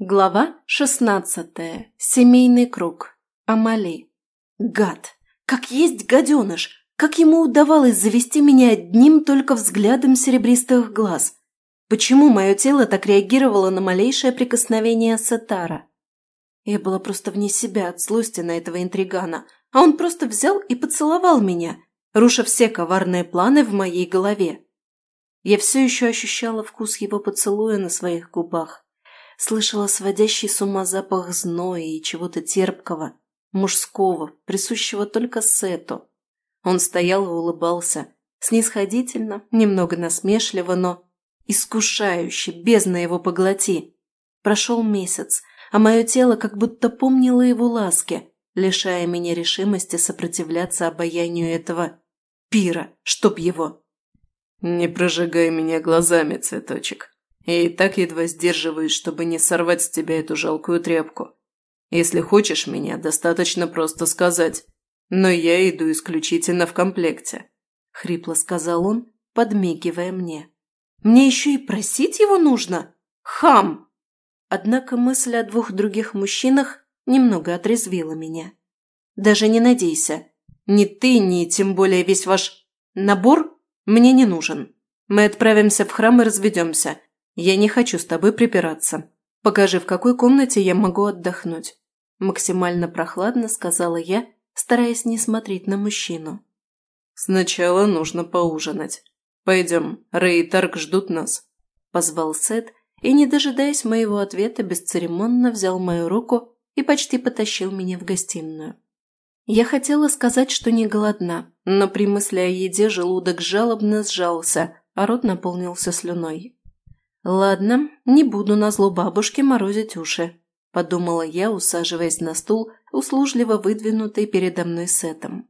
Глава шестнадцатая. Семейный круг. Амали. Гад! Как есть гаденыш! Как ему удавалось завести меня одним только взглядом серебристых глаз? Почему мое тело так реагировало на малейшее прикосновение Сатара? Я была просто вне себя от злости на этого интригана, а он просто взял и поцеловал меня, руша все коварные планы в моей голове. Я все еще ощущала вкус его поцелуя на своих губах слышала сводящий с ума запах зноя и чего-то терпкого, мужского, присущего только Сету. Он стоял и улыбался, снисходительно, немного насмешливо, но искушающе, бездна его поглоти. Прошел месяц, а мое тело как будто помнило его ласки, лишая меня решимости сопротивляться обаянию этого пира, чтоб его. «Не прожигай меня глазами, цветочек», и так едва сдерживаюсь, чтобы не сорвать с тебя эту жалкую тряпку. Если хочешь меня, достаточно просто сказать. Но я иду исключительно в комплекте», – хрипло сказал он, подмигивая мне. «Мне еще и просить его нужно? Хам!» Однако мысль о двух других мужчинах немного отрезвила меня. «Даже не надейся. Ни ты, ни тем более весь ваш набор мне не нужен. Мы отправимся в храм и разведемся, я не хочу с тобой припираться. Покажи, в какой комнате я могу отдохнуть. Максимально прохладно сказала я, стараясь не смотреть на мужчину. Сначала нужно поужинать. Пойдем, Рэй и Тарк ждут нас. Позвал Сет и, не дожидаясь моего ответа, бесцеремонно взял мою руку и почти потащил меня в гостиную. Я хотела сказать, что не голодна, но при мысли о еде желудок жалобно сжался, а рот наполнился слюной. «Ладно, не буду на зло бабушке морозить уши», – подумала я, усаживаясь на стул, услужливо выдвинутый передо мной сетом.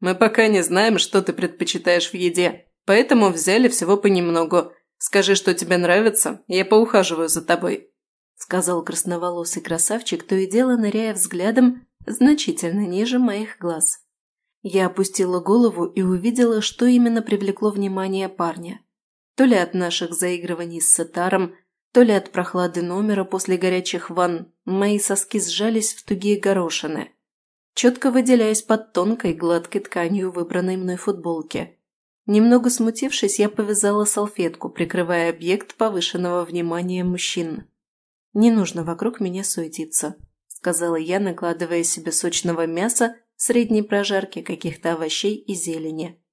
«Мы пока не знаем, что ты предпочитаешь в еде, поэтому взяли всего понемногу. Скажи, что тебе нравится, я поухаживаю за тобой», – сказал красноволосый красавчик, то и дело ныряя взглядом значительно ниже моих глаз. Я опустила голову и увидела, что именно привлекло внимание парня. То ли от наших заигрываний с сетаром, то ли от прохлады номера после горячих ванн, мои соски сжались в тугие горошины, четко выделяясь под тонкой гладкой тканью выбранной мной футболки. Немного смутившись, я повязала салфетку, прикрывая объект повышенного внимания мужчин. «Не нужно вокруг меня суетиться», – сказала я, накладывая себе сочного мяса, средней прожарки, каких-то овощей и зелени.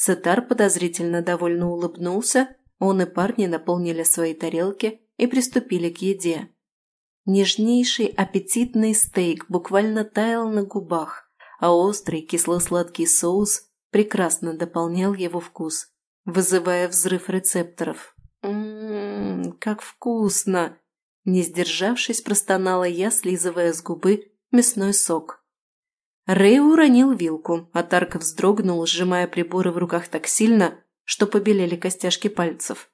Сетар подозрительно довольно улыбнулся, он и парни наполнили свои тарелки и приступили к еде. Нежнейший аппетитный стейк буквально таял на губах, а острый кисло-сладкий соус прекрасно дополнял его вкус, вызывая взрыв рецепторов. «Ммм, как вкусно!» Не сдержавшись, простонала я, слизывая с губы мясной сок. Рэй уронил вилку, а Тарк вздрогнул, сжимая приборы в руках так сильно, что побелели костяшки пальцев.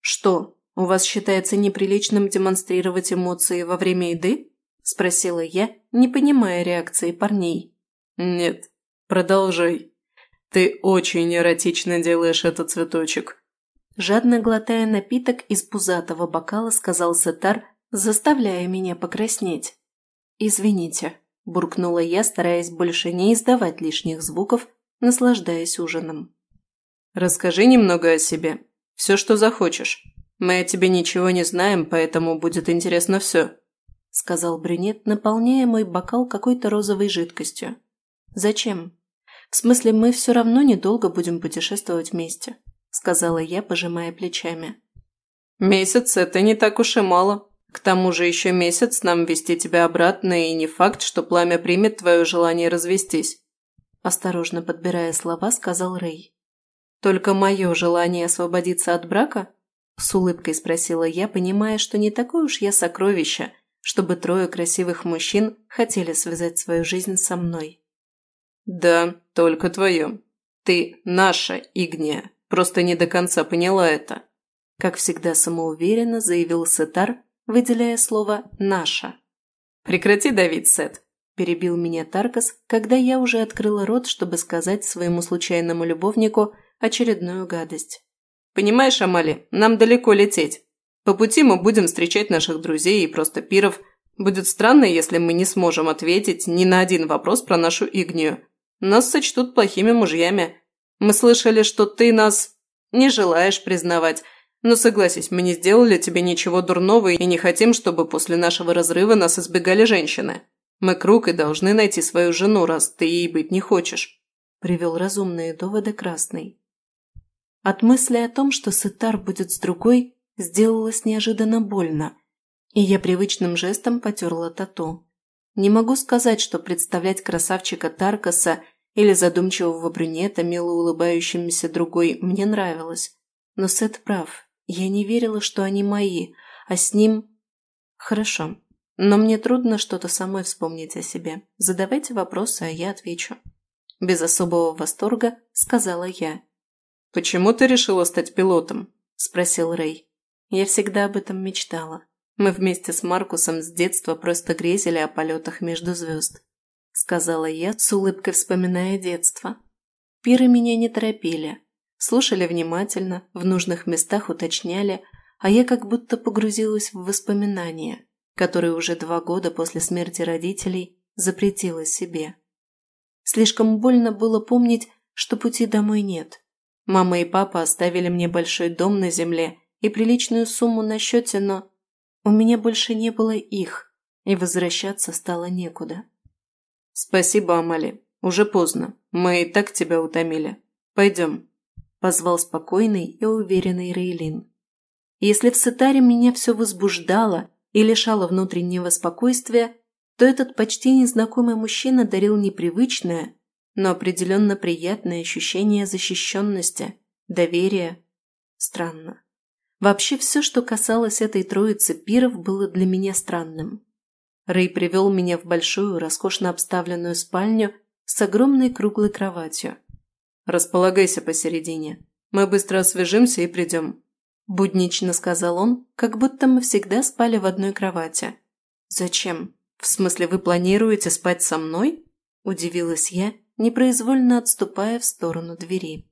«Что, у вас считается неприличным демонстрировать эмоции во время еды?» – спросила я, не понимая реакции парней. «Нет, продолжай. Ты очень эротично делаешь этот цветочек». Жадно глотая напиток из пузатого бокала, сказал Сетар, заставляя меня покраснеть. «Извините», – буркнула я, стараясь больше не издавать лишних звуков, наслаждаясь ужином. «Расскажи немного о себе. Все, что захочешь. Мы о тебе ничего не знаем, поэтому будет интересно все», – сказал брюнет, наполняя мой бокал какой-то розовой жидкостью. «Зачем? В смысле, мы все равно недолго будем путешествовать вместе», – сказала я, пожимая плечами. «Месяц – это не так уж и мало», к тому же еще месяц нам вести тебя обратно, и не факт, что пламя примет твое желание развестись. Осторожно подбирая слова, сказал Рэй. «Только мое желание освободиться от брака?» С улыбкой спросила я, понимая, что не такое уж я сокровище, чтобы трое красивых мужчин хотели связать свою жизнь со мной. «Да, только твое. Ты наша Игния, просто не до конца поняла это», как всегда самоуверенно заявил Сетар, выделяя слово «наша». «Прекрати давить, Сет», – перебил меня Таркас, когда я уже открыла рот, чтобы сказать своему случайному любовнику очередную гадость. «Понимаешь, Амали, нам далеко лететь. По пути мы будем встречать наших друзей и просто пиров. Будет странно, если мы не сможем ответить ни на один вопрос про нашу Игнию. Нас сочтут плохими мужьями. Мы слышали, что ты нас не желаешь признавать. Но согласись, мы не сделали тебе ничего дурного и не хотим, чтобы после нашего разрыва нас избегали женщины. Мы круг и должны найти свою жену, раз ты ей быть не хочешь», – привел разумные доводы Красный. От мысли о том, что Сетар будет с другой, сделалось неожиданно больно, и я привычным жестом потерла тату. Не могу сказать, что представлять красавчика Таркаса или задумчивого брюнета, мило улыбающимся другой, мне нравилось. Но Сет прав, я не верила, что они мои, а с ним... Хорошо, но мне трудно что-то самой вспомнить о себе. Задавайте вопросы, а я отвечу. Без особого восторга сказала я. «Почему ты решила стать пилотом?» – спросил Рэй. Я всегда об этом мечтала. Мы вместе с Маркусом с детства просто грезили о полетах между звезд. Сказала я, с улыбкой вспоминая детство. Пиры меня не торопили. Слушали внимательно, в нужных местах уточняли, а я как будто погрузилась в воспоминания, которые уже два года после смерти родителей запретила себе. Слишком больно было помнить, что пути домой нет. Мама и папа оставили мне большой дом на земле и приличную сумму на счете, но у меня больше не было их, и возвращаться стало некуда. «Спасибо, Амали. Уже поздно. Мы и так тебя утомили. Пойдем», – позвал спокойный и уверенный Рейлин. Если в Сетаре меня все возбуждало и лишало внутреннего спокойствия, то этот почти незнакомый мужчина дарил непривычное, но определенно приятное ощущение защищенности, доверия. Странно. Вообще все, что касалось этой троицы пиров, было для меня странным. Рэй привел меня в большую, роскошно обставленную спальню с огромной круглой кроватью. «Располагайся посередине. Мы быстро освежимся и придем», – буднично сказал он, как будто мы всегда спали в одной кровати. «Зачем? В смысле, вы планируете спать со мной?» – удивилась я, непроизвольно отступая в сторону двери.